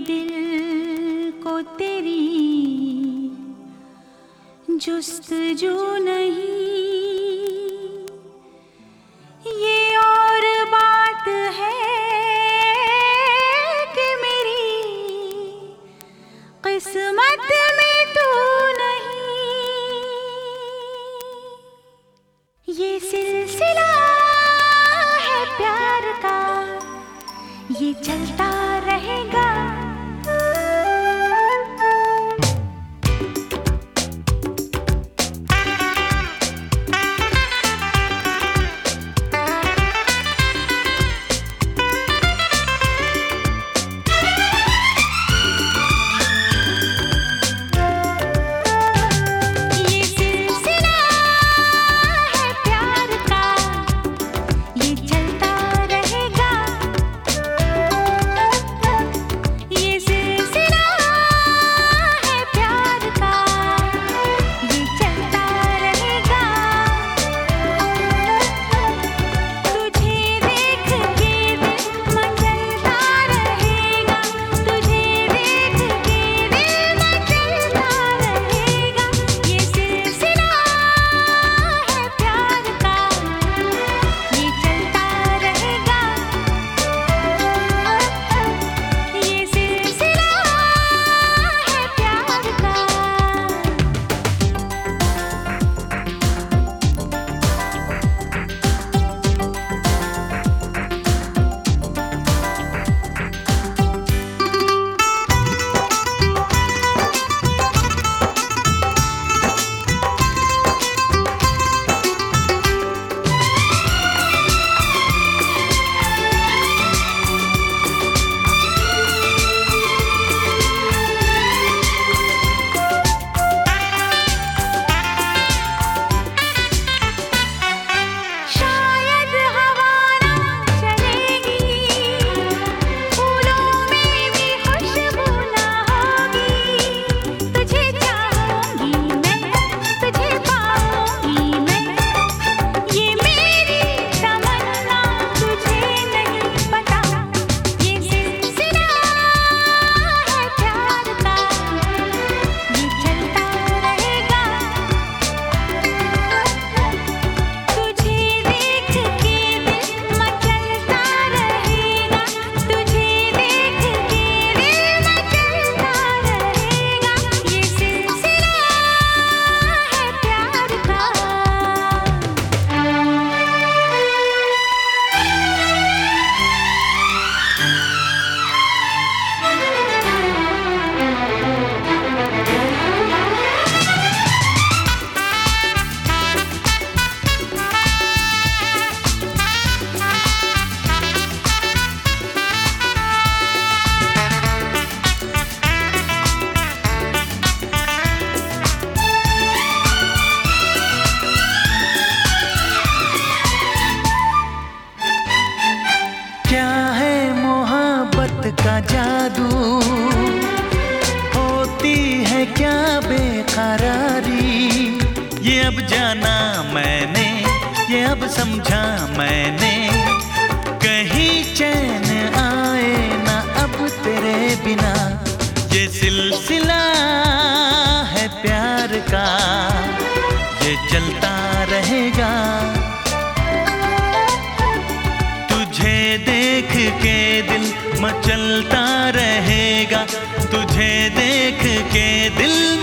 दिल को तेरी जुस्त जो नहीं का जादू होती है क्या बेकरारी? ये अब जाना मैंने, ये अब समझा मैंने। कहीं चैन आए ना अब तेरे बिना। ये सिलसिला है प्यार का, ये चलता रहेगा। देख के दिल मचलता रहेगा तुझे देख के दिल